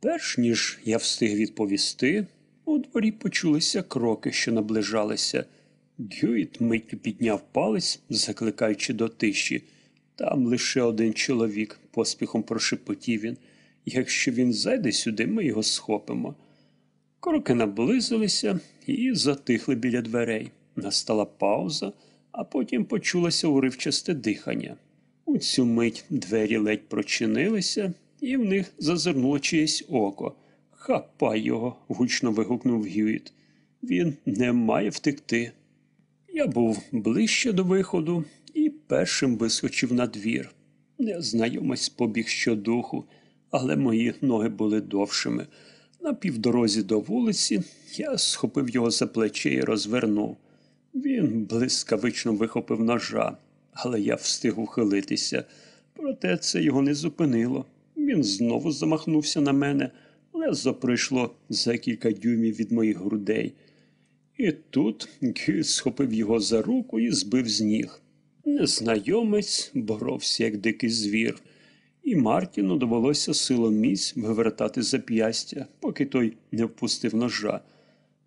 Перш ніж я встиг відповісти, у дворі почулися кроки, що наближалися. Гюїт миттю підняв палець, закликаючи до тиші. Там лише один чоловік, поспіхом прошепотів він. Якщо він зайде сюди, ми його схопимо. Кроки наблизилися і затихли біля дверей. Настала пауза, а потім почулося уривчасте дихання. У цю мить двері ледь прочинилися, і в них зазирнуло чиєсь око. Хапай його. гучно вигукнув Гюїт. Він не має втекти. Я був ближче до виходу і першим вискочив на двір. Незнайомець побіг щодуху, але мої ноги були довшими. На півдорозі до вулиці я схопив його за плече і розвернув. Він блискавично вихопив ножа, але я встиг ухилитися. Проте це його не зупинило. Він знову замахнувся на мене, лезо прийшло за кілька дюймів від моїх грудей. І тут Гюй схопив його за руку і збив з ніг. Незнайомець боровся, як дикий звір, і Мартіну довелося силоміць вивертати зап'ястя, поки той не впустив ножа.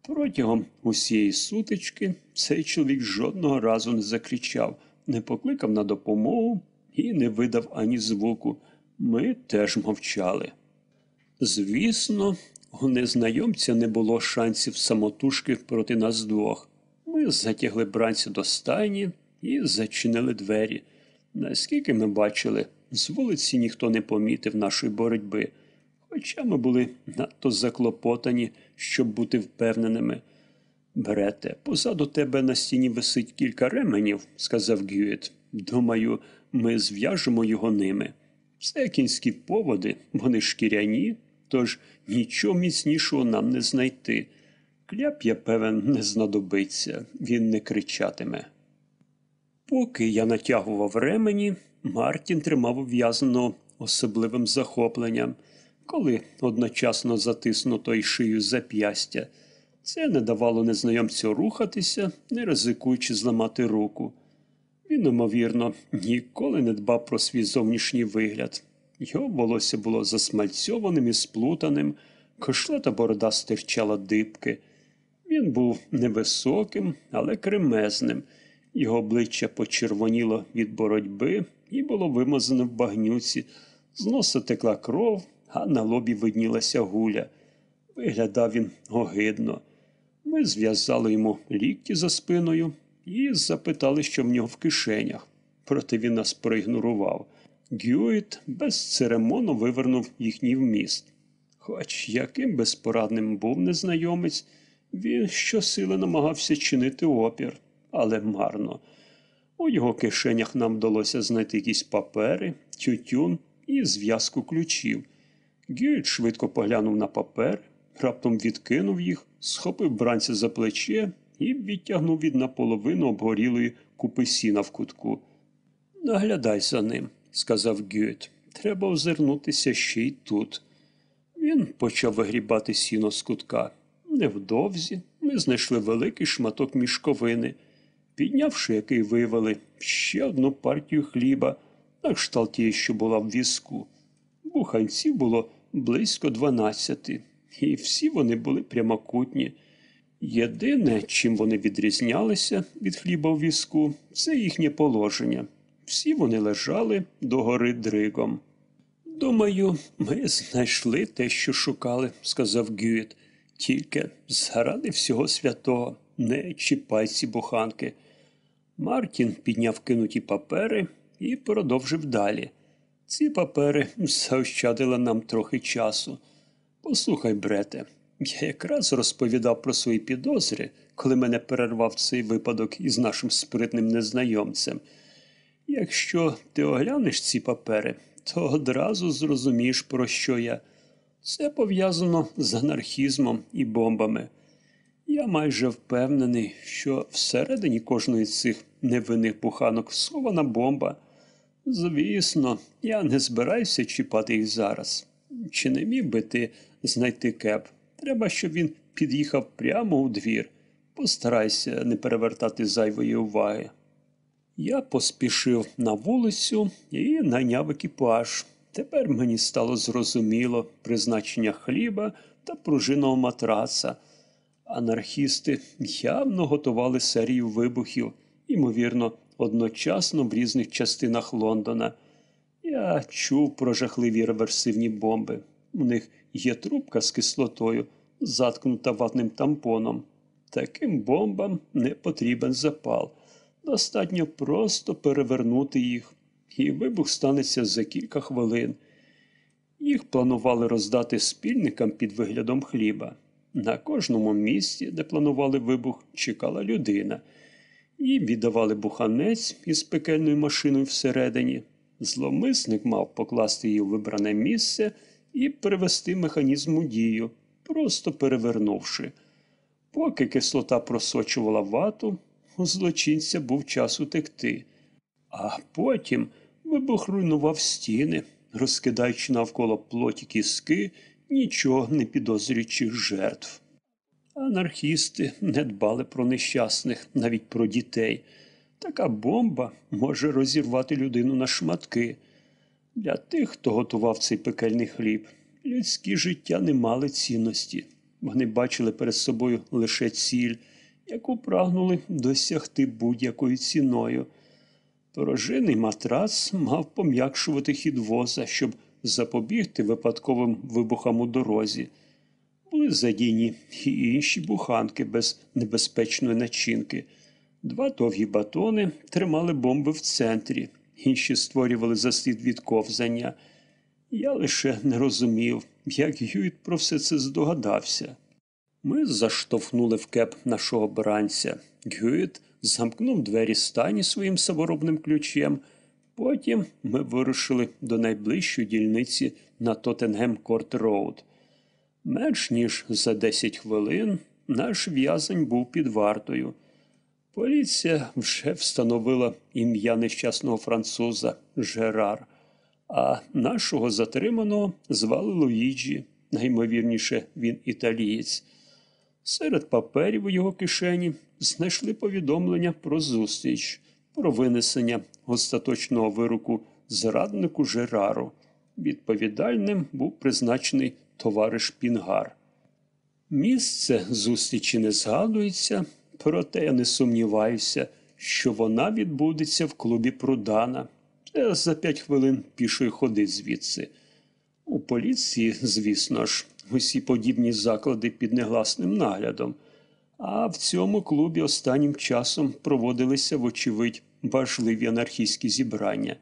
Протягом усієї сутички цей чоловік жодного разу не закричав, не покликав на допомогу і не видав ані звуку. Ми теж мовчали. Звісно, у незнайомця не було шансів самотужки проти нас двох. Ми затягли бранця до стайні і зачинили двері. Наскільки ми бачили, з вулиці ніхто не помітив нашої боротьби, хоча ми були надто заклопотані, щоб бути впевненими. Берете, позаду тебе на стіні висить кілька ременів, сказав Гюєт. Думаю, ми зв'яжемо його ними. Це кінські поводи, вони шкіряні, тож нічого міцнішого нам не знайти. Кляп, я певен, не знадобиться, він не кричатиме. Поки я натягував ремені, Мартін тримав ув'язаного особливим захопленням, коли одночасно затиснуто й шию зап'ястя. Це не давало незнайомцю рухатися, не ризикуючи зламати руку. Він, ймовірно, ніколи не дбав про свій зовнішній вигляд. Його волосся було засмальцьованим і сплутаним, кошлета борода стирчала дибки. Він був невисоким, але кремезним. Його обличчя почервоніло від боротьби і було вимазане в багнюці. З носа текла кров, а на лобі виднілася гуля. Виглядав він огидно. Ми зв'язали йому лікті за спиною і запитали, що в нього в кишенях. Проте він нас проігнорував. Гюїт безцеремонно вивернув їхній вміст. Хоч яким безпорадним був незнайомець, він щосили намагався чинити опір, але марно. У його кишенях нам вдалося знайти якісь папери, тютюн і зв'язку ключів. Гюїт швидко поглянув на папер, раптом відкинув їх, схопив бранця за плече і відтягнув від наполовину обгорілої купи сіна в кутку. Наглядай за ним, сказав Гюйт. Треба озирнутися ще й тут. Він почав вигрібати сіно з кутка. Невдовзі ми знайшли великий шматок мішковини, піднявши який вивели ще одну партію хліба, на кшталт тієї, що була в візку. Буханців було близько дванадцяти, і всі вони були прямокутні. Єдине, чим вони відрізнялися від хліба в візку, це їхнє положення. Всі вони лежали догори дригом. Думаю, ми знайшли те, що шукали, сказав Гюїт. Тільки заради всього святого, не чіпай ці буханки. Мартін підняв кинуті папери і продовжив далі. Ці папери заощадили нам трохи часу. Послухай, брете, я якраз розповідав про свої підозри, коли мене перервав цей випадок із нашим спритним незнайомцем. Якщо ти оглянеш ці папери, то одразу зрозумієш, про що я. Це пов'язано з анархізмом і бомбами. Я майже впевнений, що всередині кожної з цих невинних буханок схована бомба. Звісно, я не збираюся чіпати їх зараз. Чи не міг би ти знайти кеп? Треба, щоб він під'їхав прямо у двір. Постарайся не перевертати зайвої уваги. Я поспішив на вулицю і найняв екіпаж. Тепер мені стало зрозуміло призначення хліба та пружинного матраца. Анархісти явно готували серію вибухів, ймовірно, одночасно в різних частинах Лондона. Я чув про жахливі реверсивні бомби. У них є трубка з кислотою, заткнута ватним тампоном. Таким бомбам не потрібен запал. Достатньо просто перевернути їх, і вибух станеться за кілька хвилин. Їх планували роздати спільникам під виглядом хліба. На кожному місці, де планували вибух, чекала людина. Їм віддавали буханець із пекельною машиною всередині. Зломисник мав покласти її у вибране місце і привести механізм у дію, просто перевернувши. Поки кислота просочувала вату, у злочинця був час утекти. А потім вибух руйнував стіни, розкидаючи навколо плоті кіски нічого не підозрюючих жертв. Анархісти не дбали про нещасних, навіть про дітей. Така бомба може розірвати людину на шматки. Для тих, хто готував цей пекельний хліб, людські життя не мали цінності. Вони бачили перед собою лише ціль, яку прагнули досягти будь-якою ціною. Порожений матрац мав пом'якшувати хід воза, щоб запобігти випадковим вибухам у дорозі. Були задійні і інші буханки без небезпечної начинки. Два довгі батони тримали бомби в центрі, інші створювали заслід від ковзання. Я лише не розумів, як Гюїт про все це здогадався. Ми заштовхнули в кеб нашого бранця. Гюїт замкнув двері стайні своїм саморобним ключем. Потім ми вирушили до найближчої дільниці на Тоттенгем Корт Роуд. Менш ніж за 10 хвилин наш в'язень був під вартою. Поліція вже встановила ім'я нещасного француза Жерар, а нашого затриманого звали Луїджі, наймовірніше він італієць. Серед паперів у його кишені знайшли повідомлення про зустріч, про винесення остаточного вироку зраднику Жерару. Відповідальним був призначений товариш Пінгар. Місце зустрічі не згадується, проте я не сумніваюся, що вона відбудеться в клубі Прудана. Це за п'ять хвилин пішої ходи звідси. У поліції, звісно ж, усі подібні заклади під негласним наглядом, а в цьому клубі останнім часом проводилися, вочевидь, важливі анархістські зібрання.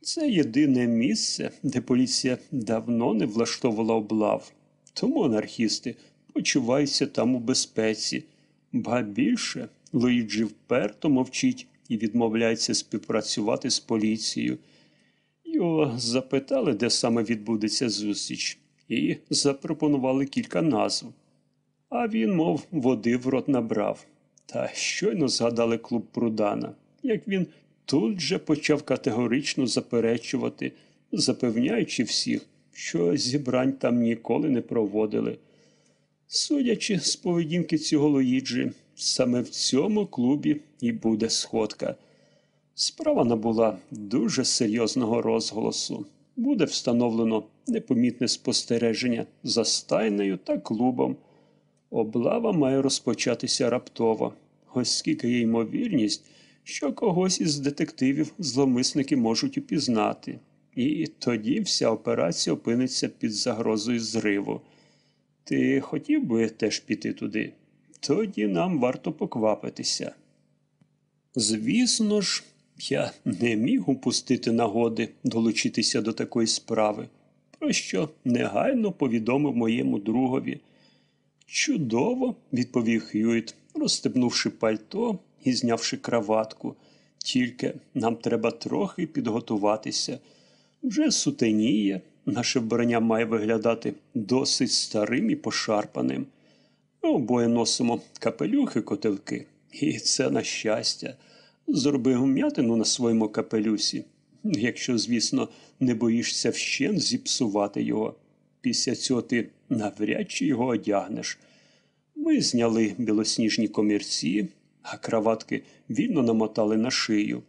Це єдине місце, де поліція давно не влаштовувала облав, тому анархісти почуваються там у безпеці, ба більше Луїджі вперто мовчить і відмовляється співпрацювати з поліцією. Його запитали, де саме відбудеться зустріч, і запропонували кілька назв. А він, мов, води в рот набрав. Та щойно згадали клуб Прудана, як він тут же почав категорично заперечувати, запевняючи всіх, що зібрань там ніколи не проводили. Судячи з поведінки цього Луїджі, саме в цьому клубі і буде сходка. Справа набула дуже серйозного розголосу. Буде встановлено непомітне спостереження за стайнею та клубом. Облава має розпочатися раптово, оскільки є ймовірність, що когось із детективів зломисники можуть упізнати, і тоді вся операція опиниться під загрозою зриву. Ти хотів би теж піти туди? Тоді нам варто поквапитися. Звісно ж, я не міг упустити нагоди долучитися до такої справи, про що негайно повідомив моєму другові. Чудово, відповів Хьюіт, розстебнувши пальто і знявши краватку. Тільки нам треба трохи підготуватися. Вже сутеніє, наше вбрання має виглядати досить старим і пошарпаним. Обоє носимо капелюхи котелки, і це на щастя. Зроби гум'ятину на своєму капелюсі, якщо, звісно, не боїшся вщен зіпсувати його. Після цього ти навряд чи його одягнеш. Ми зняли білосніжні комірці, а краватки вільно намотали на шию.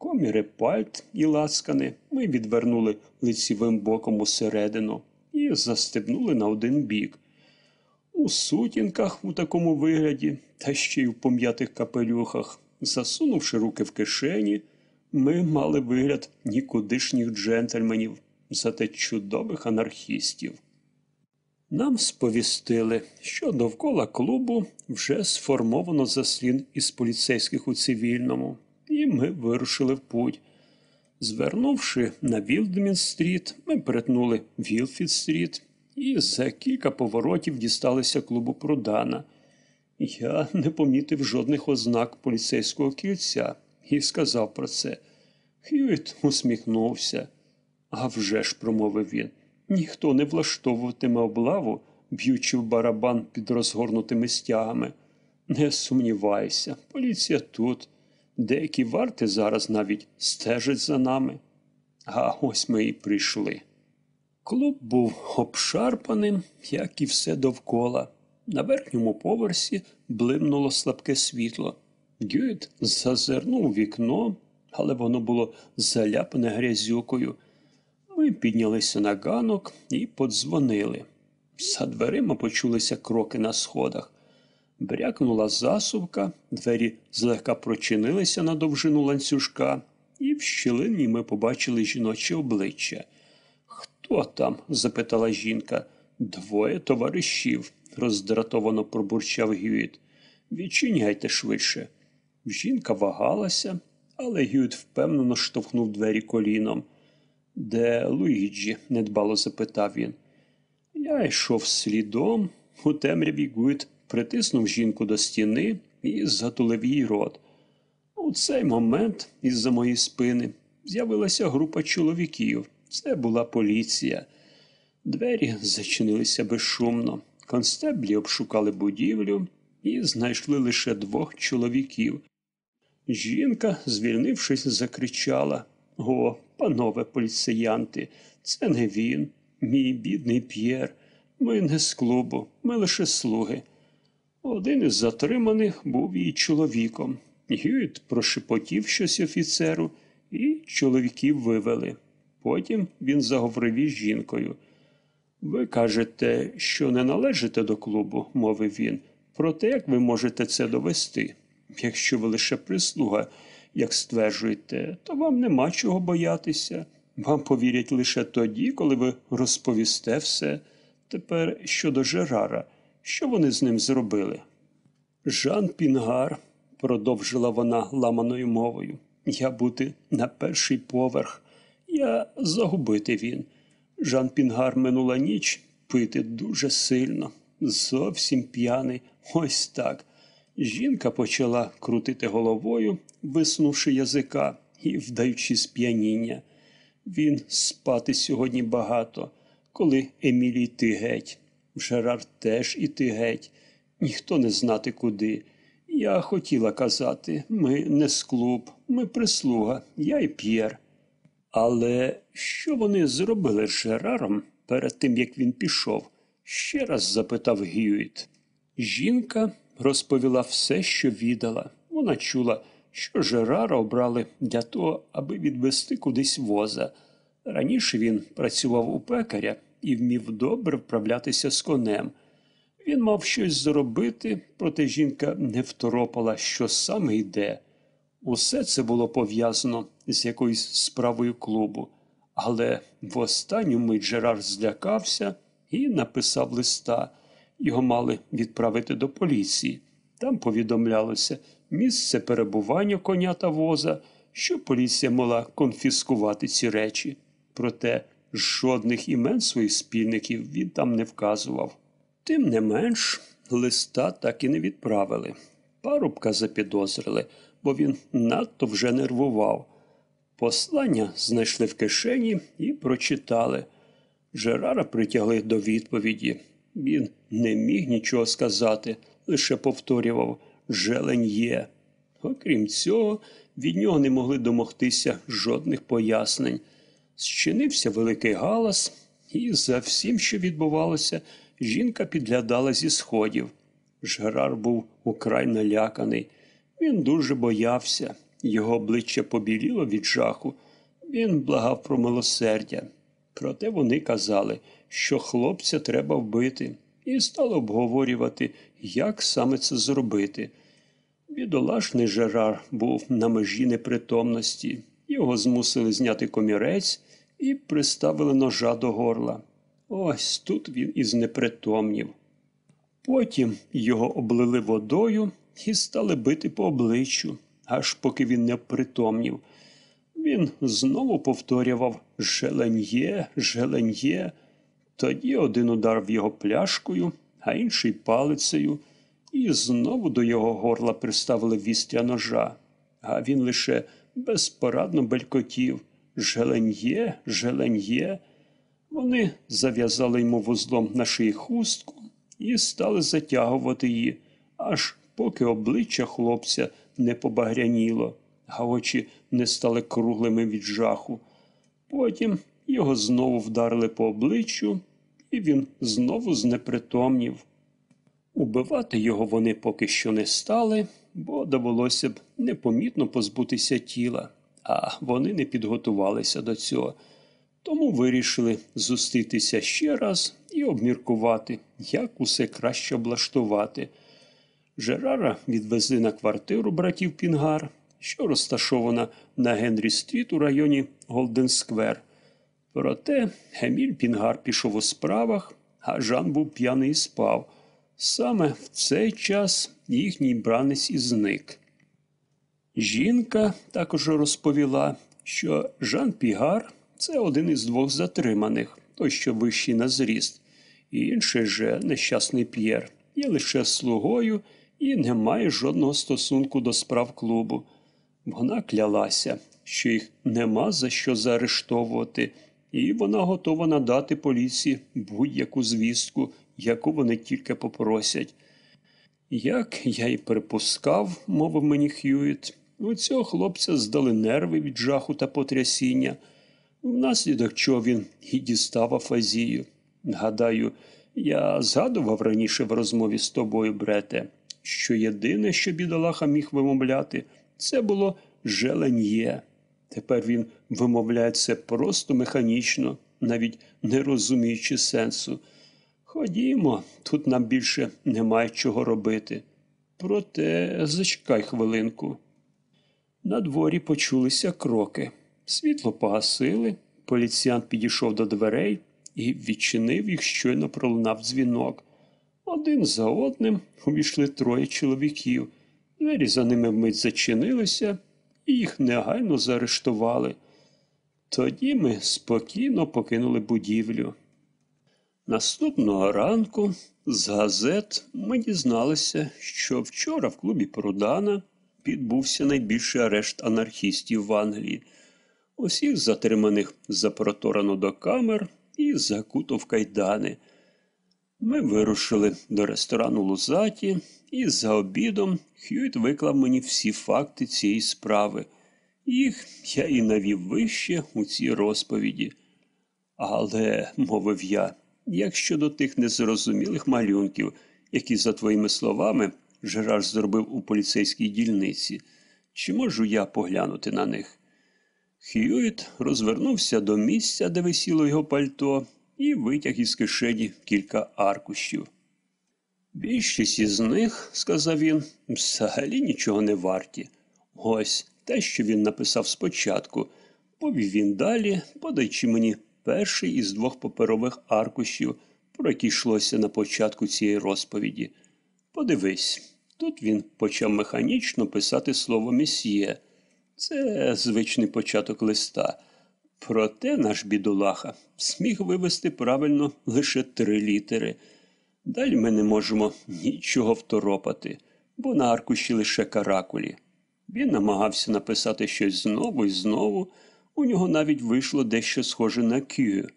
Коміри пальт і ласкани ми відвернули лицівим боком усередину і застебнули на один бік. У сутінках у такому вигляді, та ще й у пом'ятих капелюхах, засунувши руки в кишені, ми мали вигляд нікудишніх джентльменів, зате чудових анархістів. Нам сповістили, що довкола клубу вже сформовано заслін із поліцейських у цивільному, і ми вирушили в путь. Звернувши на Вілдмін-стріт, ми перетнули Вілфід-стріт і за кілька поворотів дісталися клубу Прудана. Я не помітив жодних ознак поліцейського кільця і сказав про це. Хьюіт усміхнувся. «А вже ж», – промовив він, ніхто не влаштовуватиме облаву, б'ючи в барабан під розгорнутими стягами. Не сумнівайся, поліція тут. Деякі варти зараз навіть стежать за нами. А ось ми і прийшли. Клуб був обшарпаним, як і все довкола. На верхньому поверсі блимнуло слабке світло. Гюйт зазирнув вікно, але воно було заляпане грязюкою. Ми піднялися на ганок і подзвонили. За дверима почулися кроки на сходах. Брякнула засувка, двері злегка прочинилися на довжину ланцюжка, і в щілині ми побачили жіноче обличчя. Хто там? запитала жінка. Двоє товаришів, роздратовано пробурчав Гюїт. Відчиняйте швидше. Жінка вагалася, але Гюїт впевнено штовхнув двері коліном. Де Луїджі? недбало запитав він. Я йшов слідом. У темряві Гуїт притиснув жінку до стіни і затулив їй рот. У цей момент із-за моєї спини з'явилася група чоловіків. Це була поліція. Двері зачинилися безшумно. Констеблі обшукали будівлю і знайшли лише двох чоловіків. Жінка, звільнившись, закричала О, панове поліціянти, це не він, мій бідний П'єр. Ми не з клубу, ми лише слуги. Один із затриманих був її чоловіком. Гюїт прошепотів щось офіцеру, і чоловіків вивели. Потім він заговорив із жінкою. Ви кажете, що не належите до клубу, мовив він. Проте як ви можете це довести? Якщо ви лише прислуга, як стверджуєте, то вам нема чого боятися. Вам повірять лише тоді, коли ви розповісте все. Тепер щодо Жерара, що вони з ним зробили? Жан Пінгар, продовжила вона ламаною мовою, я бути на перший поверх. Я загубити він. Жан Пінгар минула ніч пити дуже сильно, зовсім п'яний. Ось так. Жінка почала крутити головою, виснувши язика і вдаючи сп'яніння. Він спати сьогодні багато, коли Емілій йти геть. Жерар теж іти геть, ніхто не знати куди. Я хотіла казати, ми не з клуб, ми прислуга, я і П'єр. Але що вони зробили з Жераром перед тим, як він пішов? ще раз запитав Гюїт. Жінка розповіла все, що відала. Вона чула, що Жерара обрали для того, аби відвести кудись воза. Раніше він працював у пекаря і вмів добре вправлятися з конем. Він мав щось зробити, проте жінка не второпала, що саме йде. Усе це було пов'язано з якоюсь справою клубу, але в останню мить Жерар злякався і написав листа. Його мали відправити до поліції. Там повідомлялося місце перебування коня та воза, що поліція могла конфіскувати ці речі. Проте жодних імен своїх спільників він там не вказував. Тим не менш, листа так і не відправили. Парубка запідозрили, бо він надто вже нервував. Послання знайшли в кишені і прочитали. Жерара притягли до відповіді. Він не міг нічого сказати, лише повторював желень є. Окрім цього, від нього не могли домогтися жодних пояснень. Зчинився великий галас, і за всім, що відбувалося, жінка підглядала зі сходів. Жерар був украй наляканий. Він дуже боявся. його обличчя побіліло від жаху. Він благав про милосердя. Проте вони казали, що хлопця треба вбити, і стали обговорювати, як саме це зробити. Бідолашний Жерар був на межі непритомності. Його змусили зняти комірець і приставили ножа до горла. Ось тут він і знепритомнів. Потім його облили водою і стали бити по обличчю, аж поки він не притомнів. Він знову повторював Желен'є, Желен'є. Тоді один удар його пляшкою, а інший палицею, і знову до його горла приставили вістря ножа. А він лише безпорадно белькотів Желен'є, Желен'є. Вони зав'язали йому вузлом на шиї хустку і стали затягувати її, аж поки обличчя хлопця не побагряніло, а очі не стали круглими від жаху. Потім його знову вдарили по обличчю, і він знову знепритомнів. Убивати його вони поки що не стали, бо довелося б непомітно позбутися тіла, а вони не підготувалися до цього. Тому вирішили зустрітися ще раз і обміркувати, як усе краще облаштувати. Жерара відвезли на квартиру братів Пінгар, що розташована на Генрі Стріт у районі Голден Сквер. Проте Еміль Пінгар пішов у справах, а Жан був п'яний і спав. Саме в цей час їхній бранець і зник. Жінка також розповіла, що Жан Пігар це один із двох затриманих, той, що вищий на зріст, і інший же нещасний П'єр, є лише слугою і не має жодного стосунку до справ клубу. Вона клялася, що їх нема за що заарештовувати, і вона готова надати поліції будь-яку звістку, яку вони тільки попросять. Як я й припускав, мовив мені Х'юіт, у цього хлопця здали нерви від жаху та потрясіння, внаслідок чого він і дістав афазію. Гадаю, я згадував раніше в розмові з тобою, брете, що єдине, що бідолаха міг вимовляти, це було желен'є. Тепер він вимовляє це просто механічно, навіть не розуміючи сенсу. Ходімо, тут нам більше немає чого робити. Проте зачекай хвилинку. На дворі почулися кроки. Світло погасили, поліціянт підійшов до дверей і відчинив їх, щойно пролунав дзвінок. Один за одним увійшли троє чоловіків. Двері за ними вмить зачинилися, і їх негайно заарештували. Тоді ми спокійно покинули будівлю. Наступного ранку з газет ми дізналися, що вчора в клубі Прудана відбувся найбільший арешт анархістів в Англії. Усіх затриманих запроторено до камер і закуто в кайдани. Ми вирушили до ресторану Лузаті, і за обідом Хьюіт виклав мені всі факти цієї справи. Їх я і навів вище у цій розповіді. Але, мовив я, як щодо тих незрозумілих малюнків, які, за твоїми словами, Жерар зробив у поліцейській дільниці, чи можу я поглянути на них? Хьюіт розвернувся до місця, де висіло його пальто, і витяг із кишені кілька аркушів. Більшість із них, сказав він, взагалі нічого не варті. Ось те, що він написав спочатку, повів він далі, подаючи мені перший із двох паперових аркушів, про які йшлося на початку цієї розповіді. Подивись, тут він почав механічно писати слово месьє. Це звичний початок листа. Проте наш бідолаха зміг вивести правильно лише три літери. Далі ми не можемо нічого второпати, бо на аркуші лише каракулі. Він намагався написати щось знову і знову. У нього навіть вийшло дещо схоже на кю.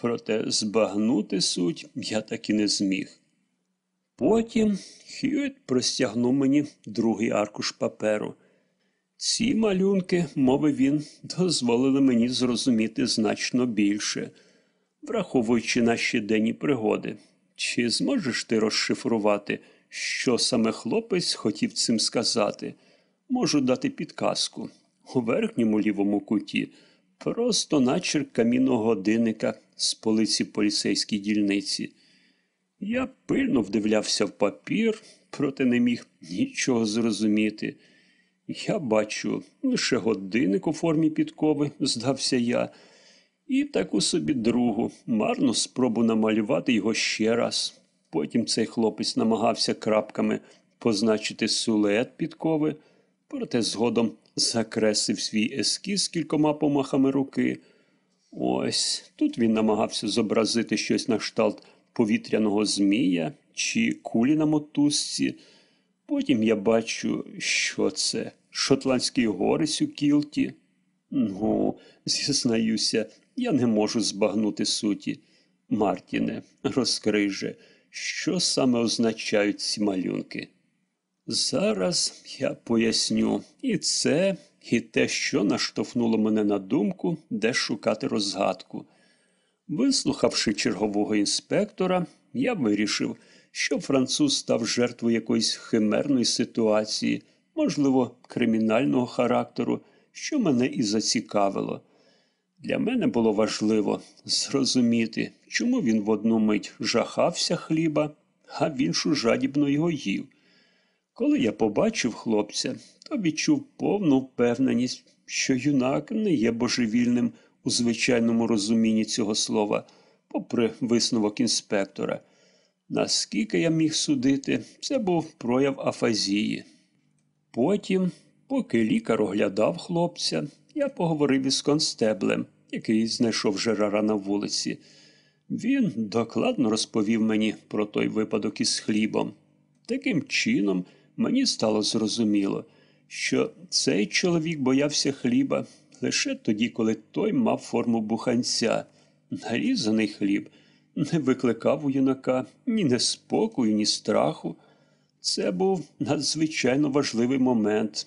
Проте збагнути суть я так і не зміг. Потім Хьюіт простягнув мені другий аркуш паперу. Ці малюнки, мовив він, дозволили мені зрозуміти значно більше, враховуючи наші денні пригоди. Чи зможеш ти розшифрувати, що саме хлопець хотів цим сказати? Можу дати підказку. У верхньому лівому куті просто начерк камінного годинника з полиці поліцейській дільниці. Я пильно вдивлявся в папір, проте не міг нічого зрозуміти. Я бачу лише годинник у формі підкови, здався я, і таку собі другу, марну спробу намалювати його ще раз. Потім цей хлопець намагався крапками позначити силует підкови, проте згодом закреслив свій ескіз кількома помахами руки. Ось тут він намагався зобразити щось на кшталт повітряного змія чи кулі на мотузці. Потім я бачу, що це шотландський горець у кілті. Ну, зізнаюся, я не можу збагнути суті. Мартіне, розкрий же, що саме означають ці малюнки. Зараз я поясню і це, і те, що наштовхнуло мене на думку, де шукати розгадку. Вислухавши чергового інспектора, я вирішив, що француз став жертвою якоїсь химерної ситуації, можливо, кримінального характеру, що мене і зацікавило. Для мене було важливо зрозуміти, чому він в одну мить жахався хліба, а в іншу жадібно його їв. Коли я побачив хлопця, то відчув повну впевненість, що юнак не є божевільним у звичайному розумінні цього слова, попри висновок інспектора. Наскільки я міг судити, це був прояв афазії. Потім, поки лікар оглядав хлопця, я поговорив із констеблем, який знайшов Жерара на вулиці. Він докладно розповів мені про той випадок із хлібом. Таким чином, мені стало зрозуміло, що цей чоловік боявся хліба лише тоді, коли той мав форму буханця. Нарізаний хліб не викликав у юнака ні неспокою, ні страху. Це був надзвичайно важливий момент.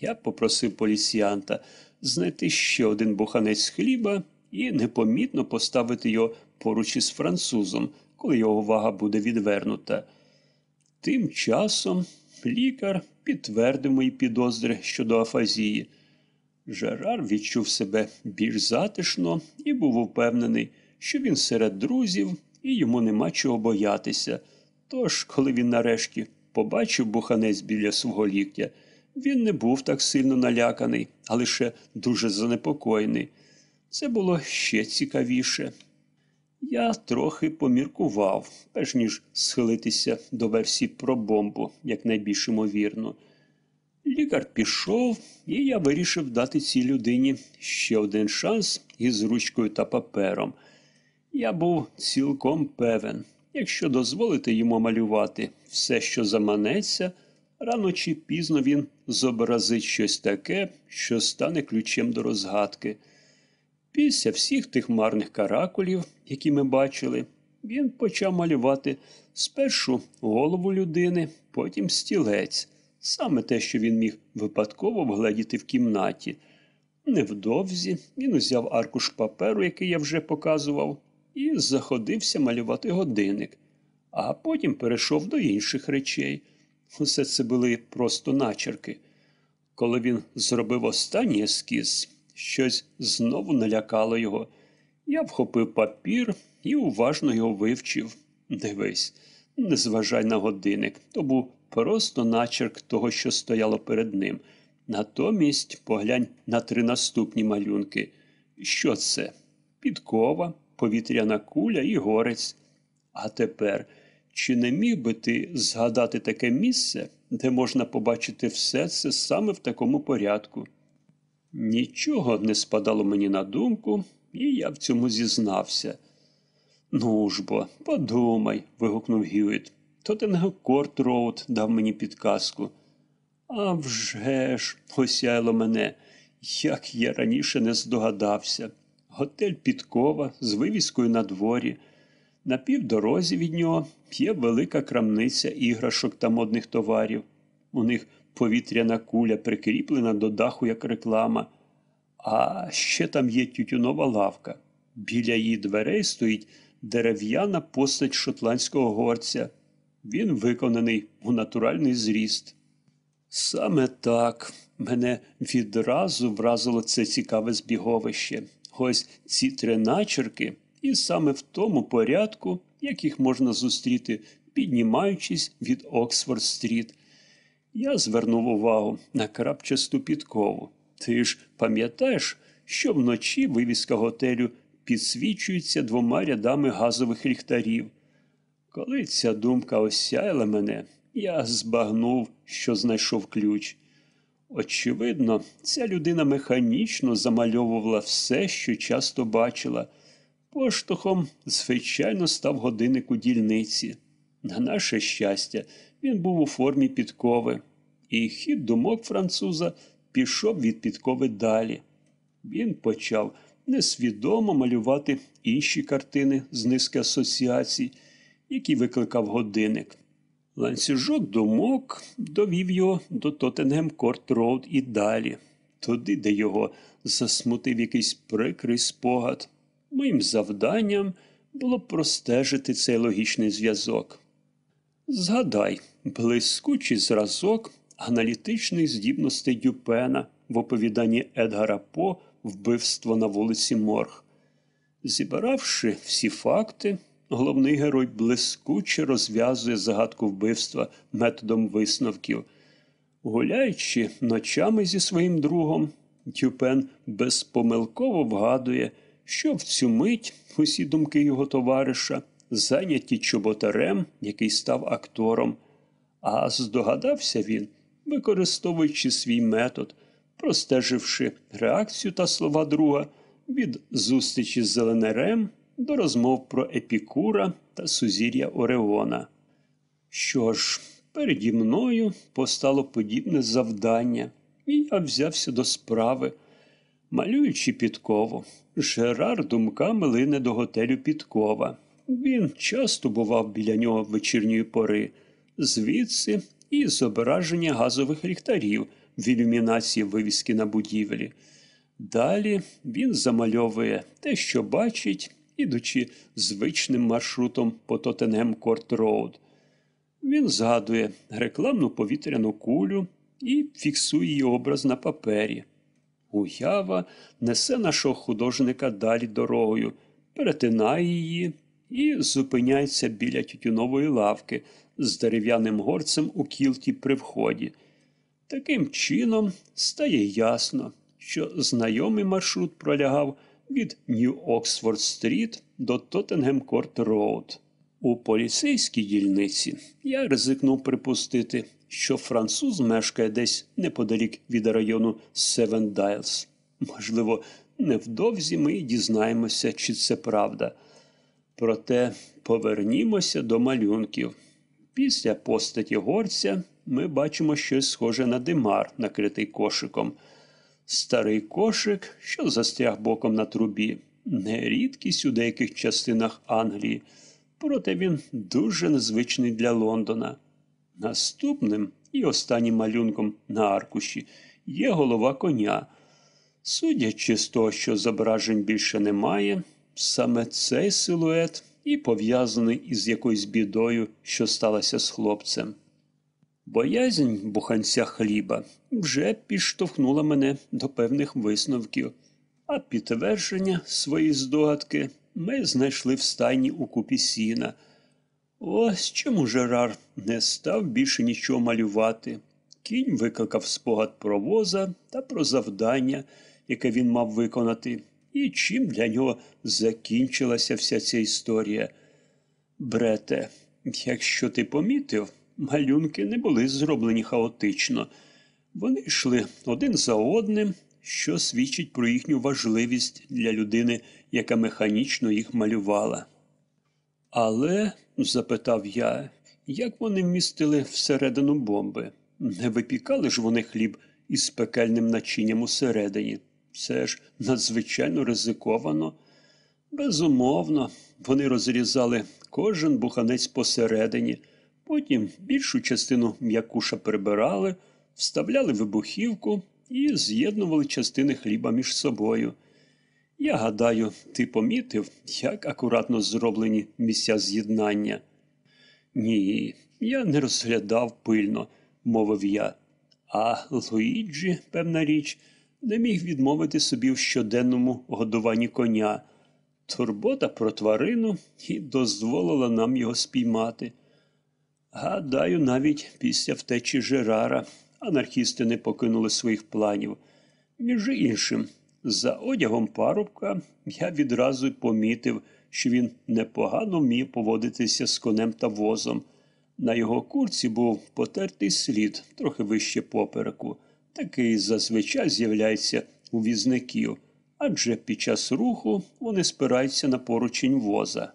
Я попросив поліціянта знайти ще один буханець хліба і непомітно поставити його поруч із французом, коли його вага буде відвернута. Тим часом лікар підтвердив мої підозри щодо афазії. Жерар відчув себе більш затишно і був упевнений, що він серед друзів і йому нема чого боятися. Тож, коли він нарешті побачив буханець біля свого ліктя, він не був так сильно наляканий, а лише дуже занепокоєний. Це було ще цікавіше. Я трохи поміркував, перш ніж схилитися до версії про бомбу, як найбільш ймовірно. Лікар пішов, і я вирішив дати цій людині ще один шанс із ручкою та папером. Я був цілком певен, якщо дозволити йому малювати все, що заманеться, рано чи пізно він зобразить щось таке, що стане ключем до розгадки. Після всіх тих марних каракулів, які ми бачили, він почав малювати спершу голову людини, потім стілець, саме те, що він міг випадково вгледіти в кімнаті. Невдовзі він узяв аркуш паперу, який я вже показував, і заходився малювати годинник, а потім перейшов до інших речей. Усе це були просто начерки. Коли він зробив останній ескіз, щось знову налякало його. Я вхопив папір і уважно його вивчив. Дивись, не зважай на годинник, то був просто начерк того, що стояло перед ним. Натомість поглянь на три наступні малюнки. Що це? Підкова, повітряна куля і горець. А тепер, чи не міг би ти згадати таке місце, де можна побачити все це саме в такому порядку? Нічого не спадало мені на думку, і я в цьому зізнався. Ну ж бо, подумай, вигукнув Гюїт. Тоттенгем Корт Роуд дав мені підказку. «А вже ж!» – осяяло мене, як я раніше не здогадався. Готель Підкова з вивіскою на дворі. На півдорозі від нього є велика крамниця іграшок та модних товарів. У них повітряна куля прикріплена до даху як реклама. А ще там є тютюнова лавка. Біля її дверей стоїть дерев'яна постать шотландського горця. Він виконаний у натуральний зріст. Саме так мене відразу вразило це цікаве збіговище. Ось ці три начерки, і саме в тому порядку, як їх можна зустріти, піднімаючись від Оксфорд-стріт. Я звернув увагу на крапчасту підкову. Ти ж пам'ятаєш, що вночі вивіска готелю підсвічується двома рядами газових ліхтарів. Коли ця думка осяяла мене, я збагнув, що знайшов ключ. Очевидно, ця людина механічно замальовувала все, що часто бачила. Поштовхом, звичайно, став годинник у дільниці. На наше щастя, він був у формі підкови, і хід думок француза пішов від підкови далі. Він почав несвідомо малювати інші картини з низки асоціацій, які викликав годинник. Ланцюжок думок довів його до Тоттенгем Корт Роуд і далі, туди, де його засмутив якийсь прикрий спогад. Моїм завданням було простежити цей логічний зв'язок. Згадай, блискучий зразок аналітичних здібностей Дюпена в оповіданні Едгара По Вбивство на вулиці Морг. Зібравши всі факти, головний герой блискуче розв'язує загадку вбивства методом висновків. Гуляючи ночами зі своїм другом, Дюпен безпомилково вгадує, що в цю мить усі думки його товариша зайняті чоботарем, який став актором. А здогадався він, використовуючи свій метод, простеживши реакцію та слова друга від зустрічі з зеленерем до розмов про епікура та сузір'я Ореона. Що ж, переді мною постало подібне завдання, і я взявся до справи. Малюючи підкову, Жерар думками лине до готелю Підкова. Він часто бував біля нього вечірньої пори, звідси і зображення газових ліхтарів в ілюмінації вивіски на будівлі. Далі він замальовує те, що бачить, ідучи звичним маршрутом по Тоттенгем Корт Роуд. Він згадує рекламну повітряну кулю і фіксує її образ на папері. Уява несе нашого художника далі дорогою, перетинає її і зупиняється біля тютюнової лавки з дерев'яним горцем у кілті при вході. Таким чином стає ясно, що знайомий маршрут пролягав від Нью-Оксфорд-стріт до Тоттенгем-Корт-Роуд. У поліцейській дільниці я ризикнув припустити, що француз мешкає десь неподалік від району Севендайлс. Можливо, невдовзі ми дізнаємося, чи це правда. Проте повернімося до малюнків. Після постаті горця ми бачимо щось схоже на димар, накритий кошиком. Старий кошик, що застряг боком на трубі, не рідкість у деяких частинах Англії, проте він дуже незвичний для Лондона. Наступним і останнім малюнком на аркуші є голова коня. Судячи з того, що зображень більше немає, саме цей силует і пов'язаний із якоюсь бідою, що сталося з хлопцем. Боязнь буханця хліба вже підштовхнула мене до певних висновків, а підтвердження своєї здогадки ми знайшли в стайні у купі сіна. Ось чому Жерар не став більше нічого малювати. Кінь викликав спогад про воза та про завдання, яке він мав виконати, і чим для нього закінчилася вся ця історія. Брете, якщо ти помітив, малюнки не були зроблені хаотично. Вони йшли один за одним, що свідчить про їхню важливість для людини, яка механічно їх малювала. Але, запитав я, як вони вмістили всередину бомби? Не випікали ж вони хліб із пекельним начинням усередині? Це ж надзвичайно ризиковано. Безумовно, вони розрізали кожен буханець посередині, потім більшу частину м'якуша прибирали, вставляли вибухівку і з'єднували частини хліба між собою. Я гадаю, ти помітив, як акуратно зроблені місця з'єднання. Ні, я не розглядав пильно, мовив я. А Луїджі, певна річ, не міг відмовити собі в щоденному годуванні коня. Турбота про тварину і дозволила нам його спіймати. Гадаю, навіть після втечі Жерара анархісти не покинули своїх планів. Між іншим, за одягом парубка я відразу помітив, що він непогано вмів поводитися з конем та возом. На його курці був потертий слід, трохи вище попереку. Такий зазвичай з'являється у візників, адже під час руху вони спираються на поручень воза.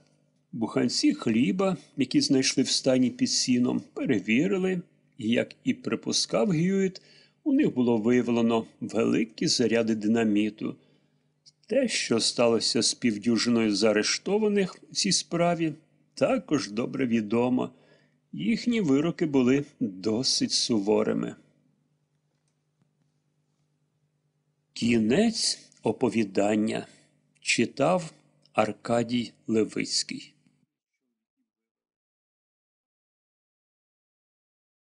Буханці хліба, які знайшли в стані під сіном, перевірили, і, як і припускав Гюїт, у них було виявлено великі заряди динаміту. Те, що сталося з півдюжиною заарештованих в цій справі, також добре відомо. Їхні вироки були досить суворими. Кінець оповідання читав Аркадій Левицький.